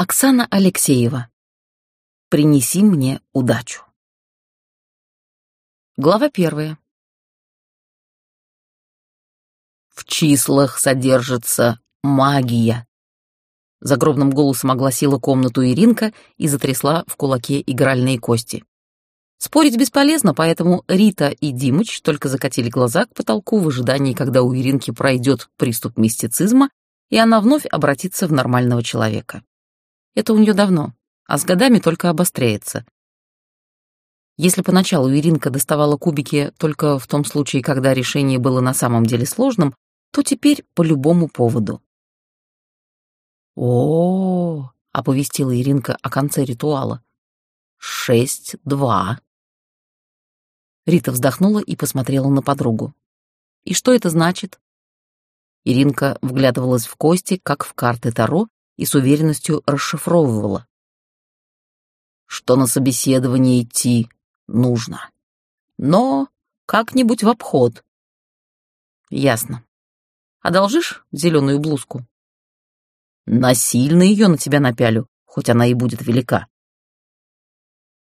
Оксана Алексеева. Принеси мне удачу. Глава первая. В числах содержится магия. Загробным голосом огласила комнату Иринка и затрясла в кулаке игральные кости. Спорить бесполезно, поэтому Рита и Димыч только закатили глаза к потолку в ожидании, когда у Иринки пройдет приступ мистицизма, и она вновь обратится в нормального человека. Это у нее давно, а с годами только обостряется. Если поначалу Иринка доставала кубики только в том случае, когда решение было на самом деле сложным, то теперь по любому поводу. О, -о, -о оповестила Иринка о конце ритуала. Шесть-два. Рита вздохнула и посмотрела на подругу. И что это значит? Иринка вглядывалась в кости, как в карты Таро, и с уверенностью расшифровывала. Что на собеседование идти нужно. Но как-нибудь в обход. Ясно. Одолжишь зеленую блузку? Насильно ее на тебя напялю, хоть она и будет велика.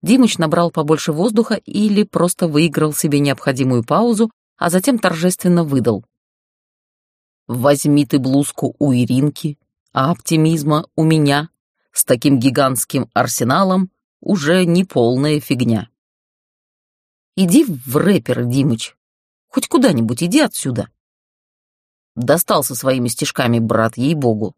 Димыч набрал побольше воздуха или просто выиграл себе необходимую паузу, а затем торжественно выдал. «Возьми ты блузку у Иринки, а оптимизма у меня с таким гигантским арсеналом уже не полная фигня. Иди в рэпер, Димыч. Хоть куда-нибудь иди отсюда. Достал со своими стишками брат, ей-богу.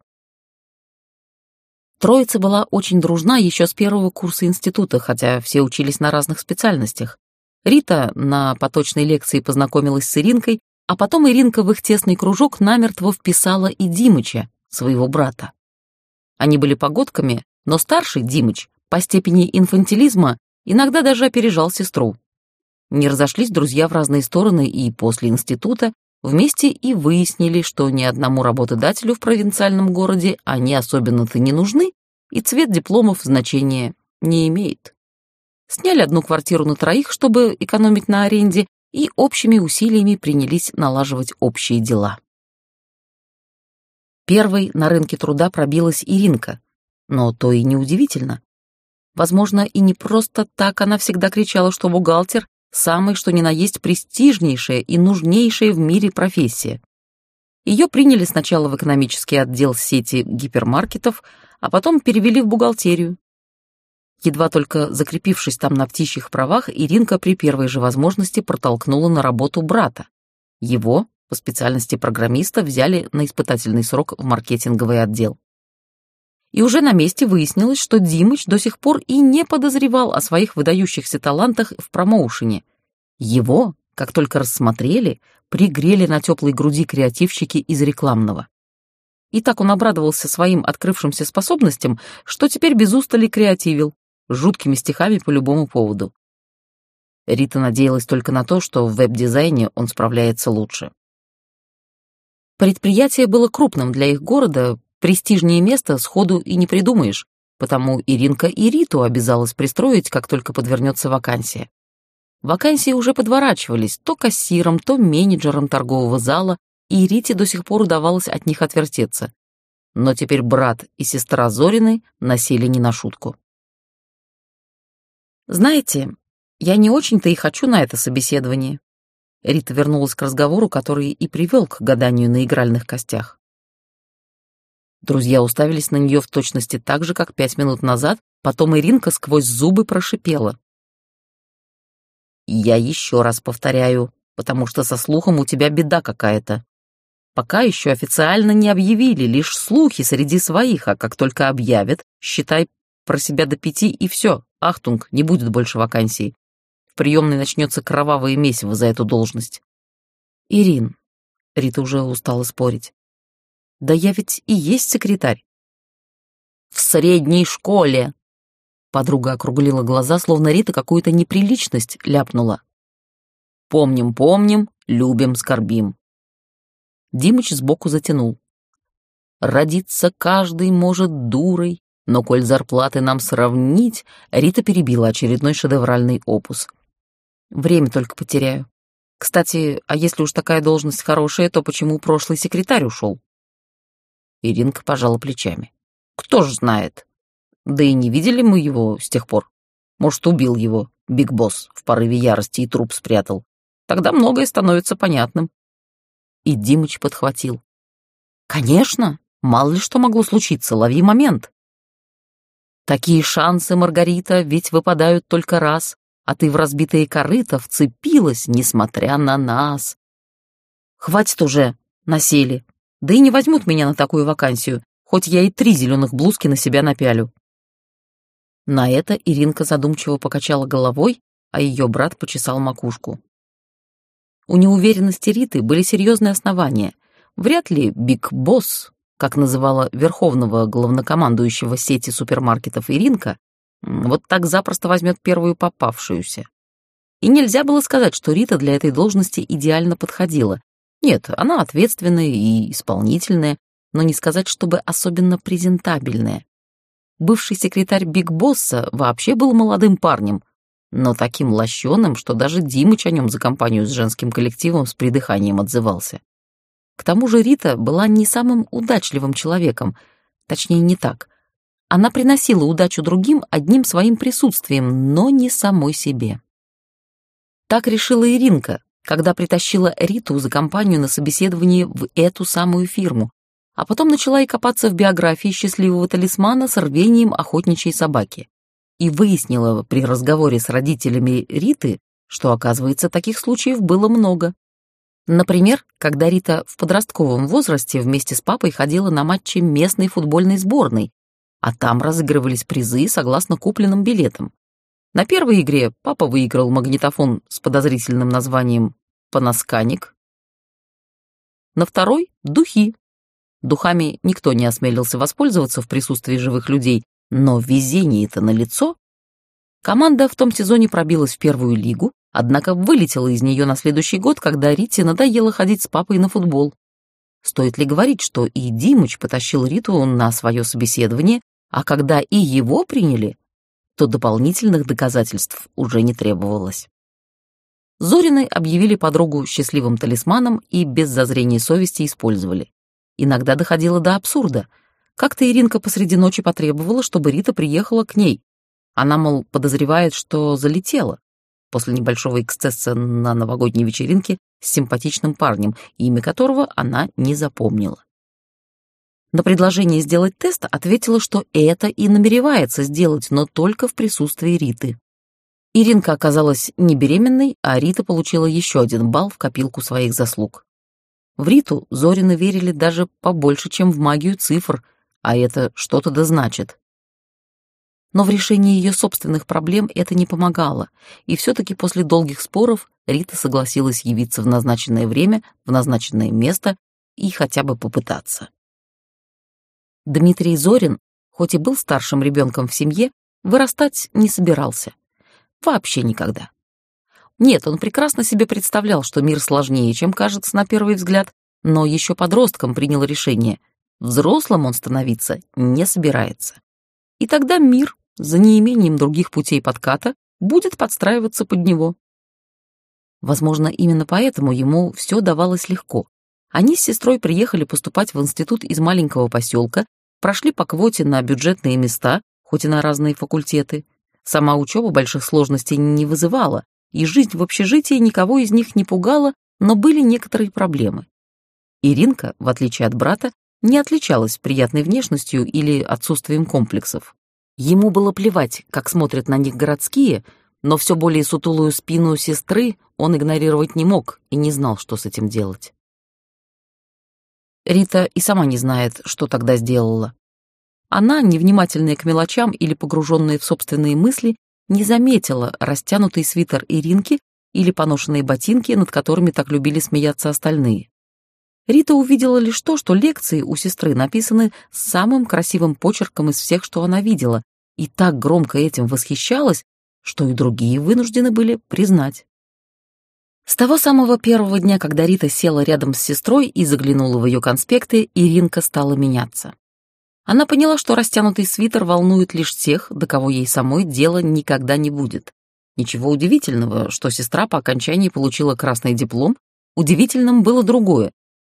Троица была очень дружна еще с первого курса института, хотя все учились на разных специальностях. Рита на поточной лекции познакомилась с Иринкой, а потом Иринка в их тесный кружок намертво вписала и Димыча, своего брата. Они были погодками, но старший, Димыч, по степени инфантилизма иногда даже опережал сестру. Не разошлись друзья в разные стороны и после института вместе и выяснили, что ни одному работодателю в провинциальном городе они особенно-то не нужны, и цвет дипломов значения не имеет. Сняли одну квартиру на троих, чтобы экономить на аренде, и общими усилиями принялись налаживать общие дела. Первой на рынке труда пробилась Иринка, но то и неудивительно. Возможно, и не просто так она всегда кричала, что бухгалтер — самый что ни на есть престижнейшая и нужнейшая в мире профессия. Ее приняли сначала в экономический отдел сети гипермаркетов, а потом перевели в бухгалтерию. Едва только закрепившись там на птичьих правах, Иринка при первой же возможности протолкнула на работу брата. Его, по специальности программиста взяли на испытательный срок в маркетинговый отдел. И уже на месте выяснилось, что Димыч до сих пор и не подозревал о своих выдающихся талантах в промоушене. Его, как только рассмотрели, пригрели на теплой груди креативщики из рекламного. И так он обрадовался своим открывшимся способностям, что теперь без устали креативил, жуткими стихами по любому поводу. Рита надеялась только на то, что в веб-дизайне он справляется лучше. Предприятие было крупным для их города, престижнее место сходу и не придумаешь, потому Иринка и Риту обязалась пристроить, как только подвернется вакансия. Вакансии уже подворачивались то кассиром, то менеджером торгового зала, и Рите до сих пор удавалось от них отвертеться. Но теперь брат и сестра Зорины носили не на шутку. «Знаете, я не очень-то и хочу на это собеседование», Рита вернулась к разговору, который и привел к гаданию на игральных костях. Друзья уставились на нее в точности так же, как пять минут назад, потом Иринка сквозь зубы прошипела. «Я еще раз повторяю, потому что со слухом у тебя беда какая-то. Пока еще официально не объявили, лишь слухи среди своих, а как только объявят, считай про себя до пяти и все, ахтунг, не будет больше вакансий приемной начнется кровавое месиво за эту должность. Ирин, Рита уже устала спорить. Да я ведь и есть секретарь. В средней школе. Подруга округлила глаза, словно Рита какую-то неприличность ляпнула. Помним, помним, любим, скорбим. Димыч сбоку затянул. Родиться каждый может дурой, но коль зарплаты нам сравнить, Рита перебила очередной шедевральный опус — Время только потеряю. Кстати, а если уж такая должность хорошая, то почему прошлый секретарь ушел? Иринка пожала плечами. Кто ж знает? Да и не видели мы его с тех пор. Может, убил его Биг Босс в порыве ярости и труп спрятал. Тогда многое становится понятным. И Димыч подхватил. Конечно, мало ли что могло случиться, лови момент. Такие шансы, Маргарита, ведь выпадают только раз, а ты в разбитые корыта вцепилась, несмотря на нас. Хватит уже, насели. Да и не возьмут меня на такую вакансию, хоть я и три зеленых блузки на себя напялю. На это Иринка задумчиво покачала головой, а ее брат почесал макушку. У неуверенности Риты были серьезные основания. Вряд ли Биг Босс, как называла верховного главнокомандующего сети супермаркетов Иринка, вот так запросто возьмет первую попавшуюся. И нельзя было сказать, что Рита для этой должности идеально подходила. Нет, она ответственная и исполнительная, но не сказать, чтобы особенно презентабельная. Бывший секретарь Биг Босса вообще был молодым парнем, но таким лощеным, что даже Димыч о нем за компанию с женским коллективом с придыханием отзывался. К тому же Рита была не самым удачливым человеком, точнее не так. Она приносила удачу другим одним своим присутствием, но не самой себе. Так решила Иринка, когда притащила Риту за компанию на собеседование в эту самую фирму, а потом начала и копаться в биографии счастливого талисмана с рвением охотничьей собаки. И выяснила при разговоре с родителями Риты, что, оказывается, таких случаев было много. Например, когда Рита в подростковом возрасте вместе с папой ходила на матчи местной футбольной сборной, а там разыгрывались призы согласно купленным билетам. На первой игре папа выиграл магнитофон с подозрительным названием «Панасканик». На второй — духи. Духами никто не осмелился воспользоваться в присутствии живых людей, но везение-то налицо. Команда в том сезоне пробилась в первую лигу, однако вылетела из нее на следующий год, когда Рите надоело ходить с папой на футбол. Стоит ли говорить, что и Димыч потащил Риту на свое собеседование, а когда и его приняли, то дополнительных доказательств уже не требовалось. Зорины объявили подругу счастливым талисманом и без зазрения совести использовали. Иногда доходило до абсурда. Как-то Иринка посреди ночи потребовала, чтобы Рита приехала к ней. Она, мол, подозревает, что залетела после небольшого эксцесса на новогодней вечеринке с симпатичным парнем, имя которого она не запомнила. На предложение сделать тест ответила, что это и намеревается сделать, но только в присутствии Риты. Иринка оказалась не беременной, а Рита получила еще один балл в копилку своих заслуг. В Риту Зорины верили даже побольше, чем в магию цифр, а это что-то да значит. Но в решении ее собственных проблем это не помогало, и все-таки после долгих споров Рита согласилась явиться в назначенное время, в назначенное место и хотя бы попытаться. Дмитрий Зорин, хоть и был старшим ребенком в семье, вырастать не собирался. Вообще никогда. Нет, он прекрасно себе представлял, что мир сложнее, чем кажется на первый взгляд, но еще подростком принял решение. Взрослым он становиться не собирается. И тогда мир за неимением других путей подката, будет подстраиваться под него. Возможно, именно поэтому ему все давалось легко. Они с сестрой приехали поступать в институт из маленького поселка, прошли по квоте на бюджетные места, хоть и на разные факультеты. Сама учеба больших сложностей не вызывала, и жизнь в общежитии никого из них не пугала, но были некоторые проблемы. Иринка, в отличие от брата, не отличалась приятной внешностью или отсутствием комплексов. Ему было плевать, как смотрят на них городские, но все более сутулую спину сестры он игнорировать не мог и не знал, что с этим делать. Рита и сама не знает, что тогда сделала. Она, невнимательная к мелочам или погруженная в собственные мысли, не заметила растянутый свитер Иринки или поношенные ботинки, над которыми так любили смеяться остальные. Рита увидела лишь то, что лекции у сестры написаны самым красивым почерком из всех, что она видела, и так громко этим восхищалась, что и другие вынуждены были признать. С того самого первого дня, когда Рита села рядом с сестрой и заглянула в ее конспекты, Иринка стала меняться. Она поняла, что растянутый свитер волнует лишь тех, до кого ей самой дела никогда не будет. Ничего удивительного, что сестра по окончании получила красный диплом, удивительным было другое.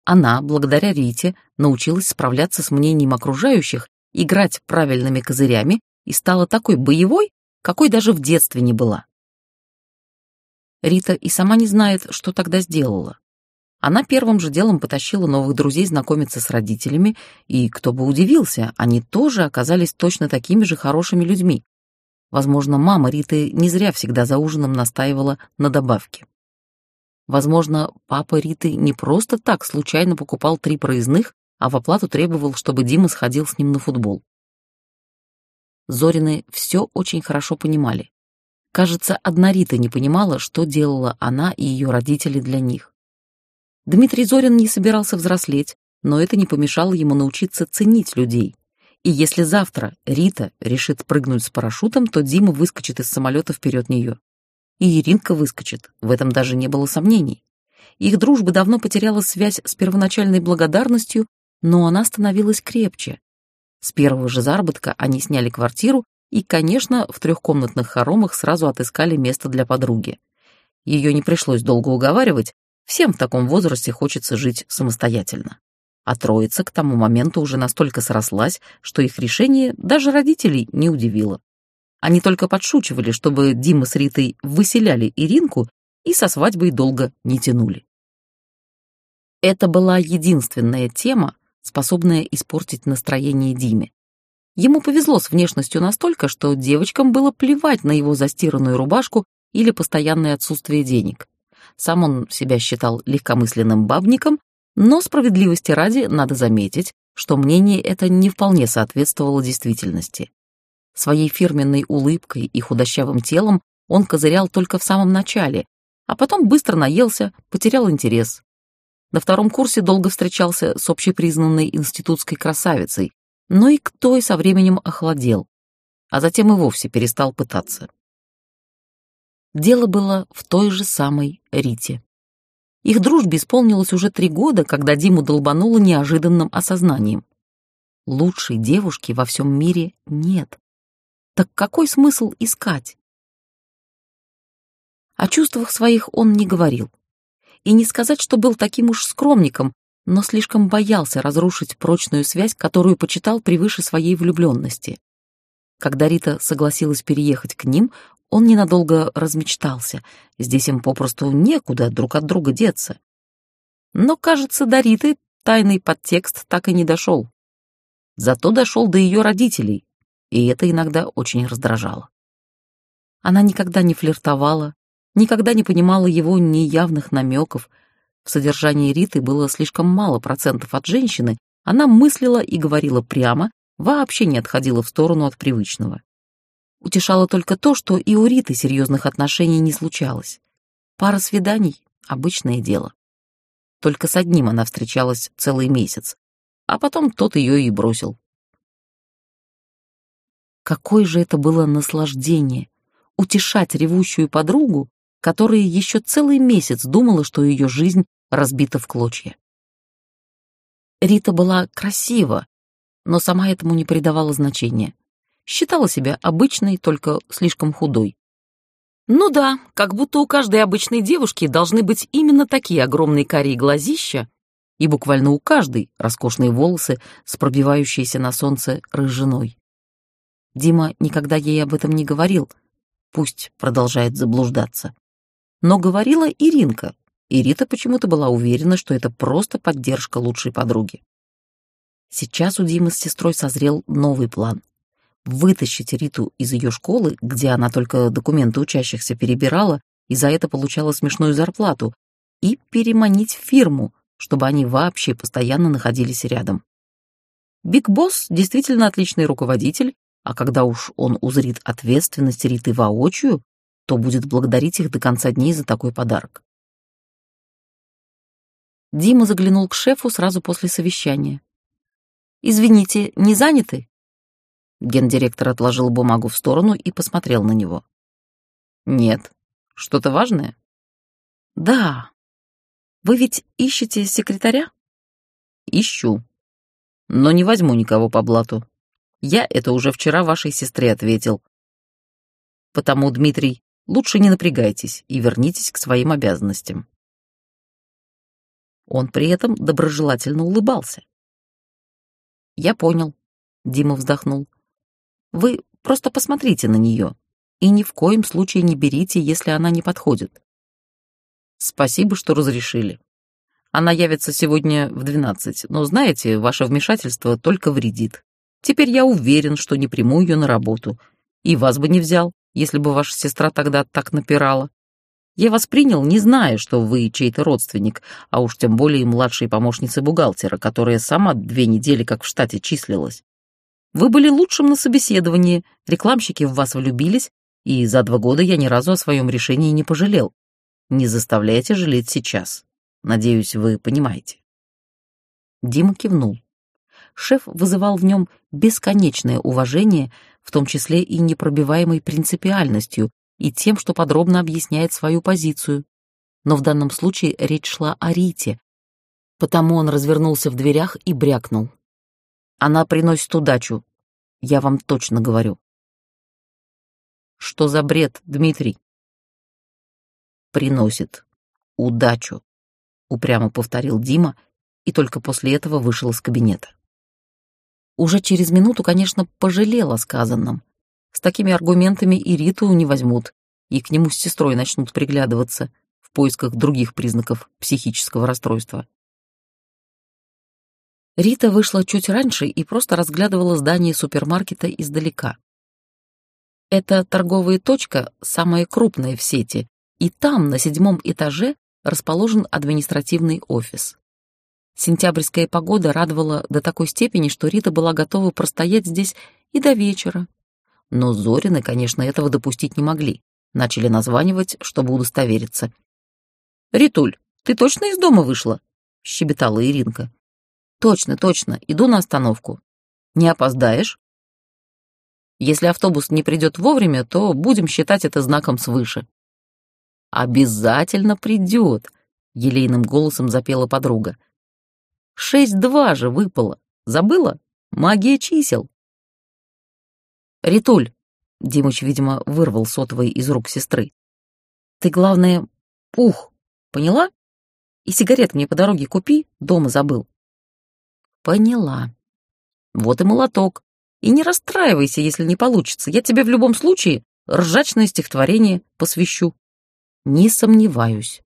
Она, благодаря Рите, научилась справляться с мнением окружающих, играть правильными козырями и стала такой боевой, какой даже в детстве не была. Рита и сама не знает, что тогда сделала. Она первым же делом потащила новых друзей знакомиться с родителями, и, кто бы удивился, они тоже оказались точно такими же хорошими людьми. Возможно, мама Риты не зря всегда за ужином настаивала на добавке. Возможно, папа Риты не просто так случайно покупал три проездных, а в оплату требовал, чтобы Дима сходил с ним на футбол. Зорины все очень хорошо понимали. Кажется, одна Рита не понимала, что делала она и ее родители для них. Дмитрий Зорин не собирался взрослеть, но это не помешало ему научиться ценить людей. И если завтра Рита решит прыгнуть с парашютом, то Дима выскочит из самолета вперед нее. И Иринка выскочит, в этом даже не было сомнений. Их дружба давно потеряла связь с первоначальной благодарностью, но она становилась крепче. С первого же заработка они сняли квартиру и, конечно, в трехкомнатных хоромах сразу отыскали место для подруги. Ее не пришлось долго уговаривать, всем в таком возрасте хочется жить самостоятельно. А троица к тому моменту уже настолько срослась, что их решение даже родителей не удивило. Они только подшучивали, чтобы Дима с Ритой выселяли Иринку и со свадьбой долго не тянули. Это была единственная тема, способная испортить настроение Диме. Ему повезло с внешностью настолько, что девочкам было плевать на его застиранную рубашку или постоянное отсутствие денег. Сам он себя считал легкомысленным бабником но справедливости ради надо заметить, что мнение это не вполне соответствовало действительности. Своей фирменной улыбкой и худощавым телом он козырял только в самом начале, а потом быстро наелся, потерял интерес. На втором курсе долго встречался с общепризнанной институтской красавицей, но и к той со временем охладел, а затем и вовсе перестал пытаться. Дело было в той же самой Рите. Их дружбе исполнилось уже три года, когда Диму долбануло неожиданным осознанием. Лучшей девушки во всем мире нет. Так какой смысл искать? О чувствах своих он не говорил. И не сказать, что был таким уж скромником, но слишком боялся разрушить прочную связь, которую почитал превыше своей влюбленности. Когда Рита согласилась переехать к ним, он ненадолго размечтался. Здесь им попросту некуда друг от друга деться. Но, кажется, до Риты тайный подтекст так и не дошел. Зато дошел до ее родителей, и это иногда очень раздражало. Она никогда не флиртовала, никогда не понимала его неявных намеков. В содержании Риты было слишком мало процентов от женщины, она мыслила и говорила прямо, вообще не отходила в сторону от привычного. Утешало только то, что и у Риты серьезных отношений не случалось. Пара свиданий — обычное дело. Только с одним она встречалась целый месяц, а потом тот ее и бросил. Какое же это было наслаждение — утешать ревущую подругу, которая еще целый месяц думала, что ее жизнь разбита в клочья. Рита была красива, но сама этому не придавала значения считала себя обычной, только слишком худой. Ну да, как будто у каждой обычной девушки должны быть именно такие огромные карие глазища, и буквально у каждой роскошные волосы с пробивающейся на солнце рыжиной. Дима никогда ей об этом не говорил, пусть продолжает заблуждаться. Но говорила Иринка, и Рита почему-то была уверена, что это просто поддержка лучшей подруги. Сейчас у Димы с сестрой созрел новый план вытащить Риту из ее школы, где она только документы учащихся перебирала и за это получала смешную зарплату, и переманить в фирму, чтобы они вообще постоянно находились рядом. Биг Босс действительно отличный руководитель, а когда уж он узрит ответственность Риты воочию, то будет благодарить их до конца дней за такой подарок. Дима заглянул к шефу сразу после совещания. «Извините, не заняты?» Гендиректор отложил бумагу в сторону и посмотрел на него. «Нет. Что-то важное?» «Да. Вы ведь ищете секретаря?» «Ищу. Но не возьму никого по блату. Я это уже вчера вашей сестре ответил. Потому, Дмитрий, лучше не напрягайтесь и вернитесь к своим обязанностям». Он при этом доброжелательно улыбался. «Я понял», — Дима вздохнул. Вы просто посмотрите на нее. И ни в коем случае не берите, если она не подходит. Спасибо, что разрешили. Она явится сегодня в двенадцать, но, знаете, ваше вмешательство только вредит. Теперь я уверен, что не приму ее на работу. И вас бы не взял, если бы ваша сестра тогда так напирала. Я вас принял, не зная, что вы чей-то родственник, а уж тем более младшей помощницы бухгалтера, которая сама две недели как в штате числилась. Вы были лучшим на собеседовании, рекламщики в вас влюбились, и за два года я ни разу о своем решении не пожалел. Не заставляйте жалеть сейчас. Надеюсь, вы понимаете. Дима кивнул. Шеф вызывал в нем бесконечное уважение, в том числе и непробиваемой принципиальностью, и тем, что подробно объясняет свою позицию. Но в данном случае речь шла о Рите, потому он развернулся в дверях и брякнул. «Она приносит удачу, я вам точно говорю». «Что за бред, Дмитрий?» приносит удачу», — упрямо повторил Дима и только после этого вышел из кабинета. Уже через минуту, конечно, пожалел о сказанном. С такими аргументами и Риту не возьмут, и к нему с сестрой начнут приглядываться в поисках других признаков психического расстройства. Рита вышла чуть раньше и просто разглядывала здание супермаркета издалека. Эта торговая точка самая крупная в сети, и там, на седьмом этаже, расположен административный офис. Сентябрьская погода радовала до такой степени, что Рита была готова простоять здесь и до вечера. Но Зорины, конечно, этого допустить не могли. Начали названивать, чтобы удостовериться. «Ритуль, ты точно из дома вышла?» — щебетала Иринка. «Точно, точно, иду на остановку. Не опоздаешь?» «Если автобус не придет вовремя, то будем считать это знаком свыше», «Обязательно придет», — елейным голосом запела подруга. «Шесть-два же выпало. Забыла? Магия чисел». «Ритуль», — Димыч, видимо, вырвал сотовый из рук сестры. «Ты, главное, пух, поняла? И сигарет мне по дороге купи, дома забыл». «Поняла. Вот и молоток. И не расстраивайся, если не получится. Я тебе в любом случае ржачное стихотворение посвящу». Не сомневаюсь.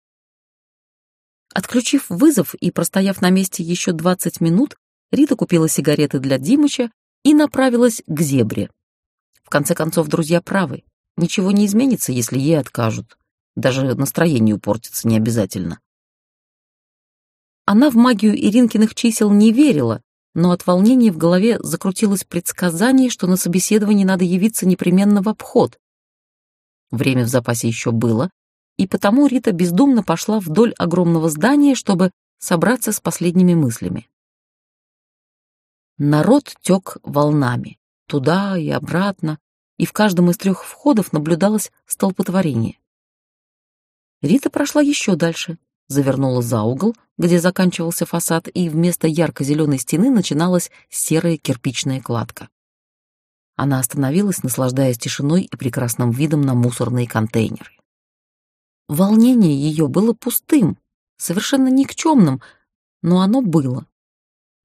Отключив вызов и простояв на месте еще 20 минут, Рита купила сигареты для Димыча и направилась к зебре. В конце концов, друзья правы. Ничего не изменится, если ей откажут. Даже настроение портится не обязательно. Она в магию Иринкиных чисел не верила, но от волнения в голове закрутилось предсказание, что на собеседовании надо явиться непременно в обход. Время в запасе еще было, и потому Рита бездумно пошла вдоль огромного здания, чтобы собраться с последними мыслями. Народ тек волнами, туда и обратно, и в каждом из трех входов наблюдалось столпотворение. Рита прошла еще дальше, завернула за угол, где заканчивался фасад, и вместо ярко-зеленой стены начиналась серая кирпичная кладка. Она остановилась, наслаждаясь тишиной и прекрасным видом на мусорные контейнеры. Волнение ее было пустым, совершенно никчемным, но оно было.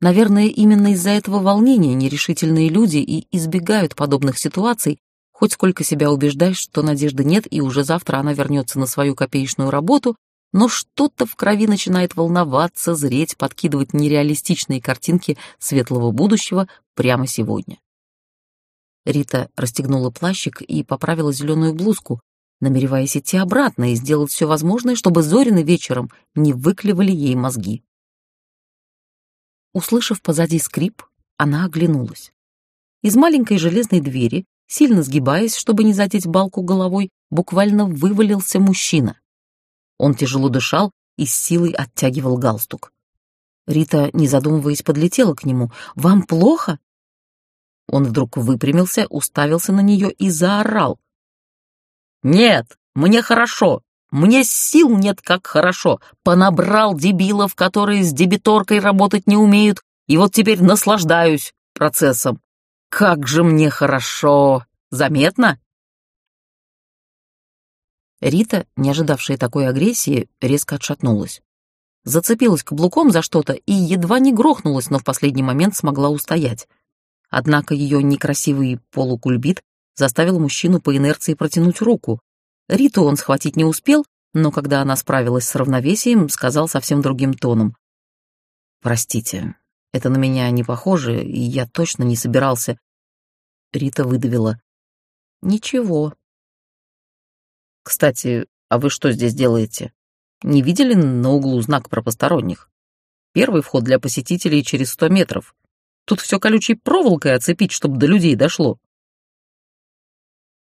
Наверное, именно из-за этого волнения нерешительные люди и избегают подобных ситуаций, хоть сколько себя убеждаешь, что надежды нет, и уже завтра она вернется на свою копеечную работу, но что-то в крови начинает волноваться, зреть, подкидывать нереалистичные картинки светлого будущего прямо сегодня. Рита расстегнула плащик и поправила зеленую блузку, намереваясь идти обратно и сделать все возможное, чтобы Зорины вечером не выклевали ей мозги. Услышав позади скрип, она оглянулась. Из маленькой железной двери, сильно сгибаясь, чтобы не задеть балку головой, буквально вывалился мужчина. Он тяжело дышал и с силой оттягивал галстук. Рита, не задумываясь, подлетела к нему. «Вам плохо?» Он вдруг выпрямился, уставился на нее и заорал. «Нет, мне хорошо. Мне сил нет, как хорошо. Понабрал дебилов, которые с дебиторкой работать не умеют, и вот теперь наслаждаюсь процессом. Как же мне хорошо! Заметно?» Рита, не ожидавшая такой агрессии, резко отшатнулась. Зацепилась каблуком за что-то и едва не грохнулась, но в последний момент смогла устоять. Однако ее некрасивый полукульбит заставил мужчину по инерции протянуть руку. Риту он схватить не успел, но когда она справилась с равновесием, сказал совсем другим тоном. «Простите, это на меня не похоже, и я точно не собирался...» Рита выдавила. «Ничего». «Кстати, а вы что здесь делаете? Не видели на углу знак про посторонних? Первый вход для посетителей через сто метров. Тут все колючей проволокой оцепить, чтобы до людей дошло».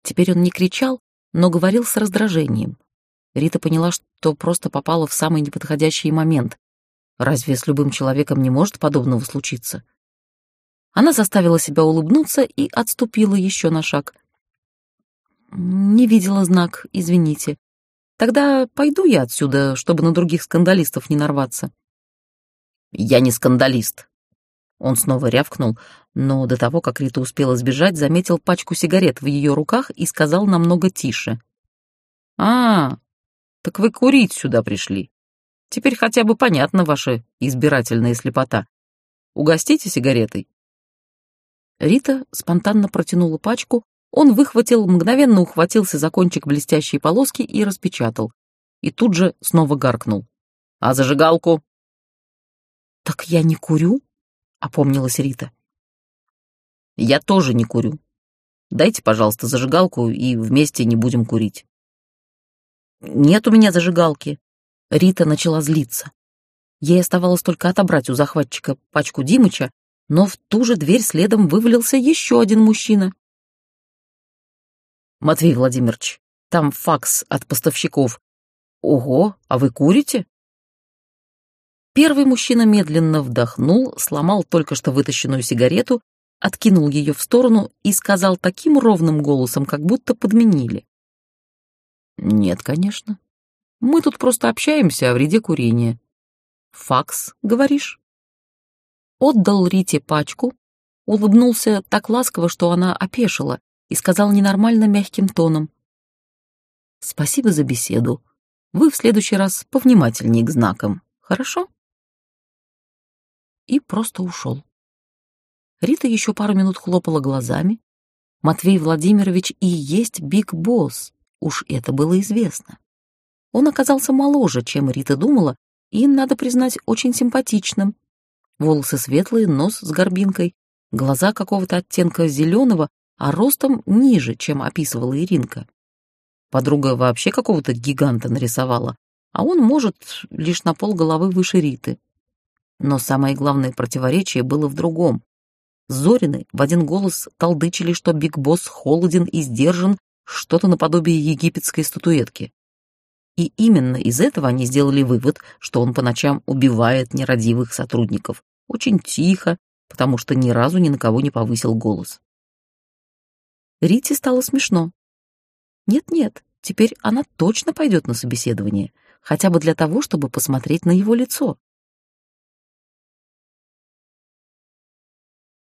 Теперь он не кричал, но говорил с раздражением. Рита поняла, что просто попала в самый неподходящий момент. Разве с любым человеком не может подобного случиться? Она заставила себя улыбнуться и отступила еще на шаг. «Не видела знак, извините. Тогда пойду я отсюда, чтобы на других скандалистов не нарваться». «Я не скандалист». Он снова рявкнул, но до того, как Рита успела сбежать, заметил пачку сигарет в ее руках и сказал намного тише. «А, так вы курить сюда пришли. Теперь хотя бы понятна ваша избирательная слепота. Угостите сигаретой». Рита спонтанно протянула пачку, он выхватил, мгновенно ухватился за кончик блестящей полоски и распечатал. И тут же снова гаркнул. «А зажигалку?» «Так я не курю?» — опомнилась Рита. «Я тоже не курю. Дайте, пожалуйста, зажигалку, и вместе не будем курить». «Нет у меня зажигалки». Рита начала злиться. Ей оставалось только отобрать у захватчика пачку Димыча, но в ту же дверь следом вывалился еще один мужчина. «Матвей Владимирович, там факс от поставщиков. Ого, а вы курите?» Первый мужчина медленно вдохнул, сломал только что вытащенную сигарету, откинул ее в сторону и сказал таким ровным голосом, как будто подменили. Нет, конечно. Мы тут просто общаемся о вреде курения. Факс, говоришь? Отдал Рите пачку, улыбнулся так ласково, что она опешила, и сказал ненормально мягким тоном. «Спасибо за беседу. Вы в следующий раз повнимательнее к знакам, хорошо?» И просто ушел. Рита еще пару минут хлопала глазами. Матвей Владимирович и есть Биг Босс. Уж это было известно. Он оказался моложе, чем Рита думала, и, надо признать, очень симпатичным. Волосы светлые, нос с горбинкой, глаза какого-то оттенка зеленого, а ростом ниже, чем описывала Иринка. Подруга вообще какого-то гиганта нарисовала, а он, может, лишь на пол головы выше Риты. Но самое главное противоречие было в другом. Зорины в один голос толдычили, что Биг Босс холоден и сдержан, что-то наподобие египетской статуэтки. И именно из этого они сделали вывод, что он по ночам убивает нерадивых сотрудников. Очень тихо, потому что ни разу ни на кого не повысил голос. Рите стало смешно. Нет-нет, теперь она точно пойдет на собеседование, хотя бы для того, чтобы посмотреть на его лицо.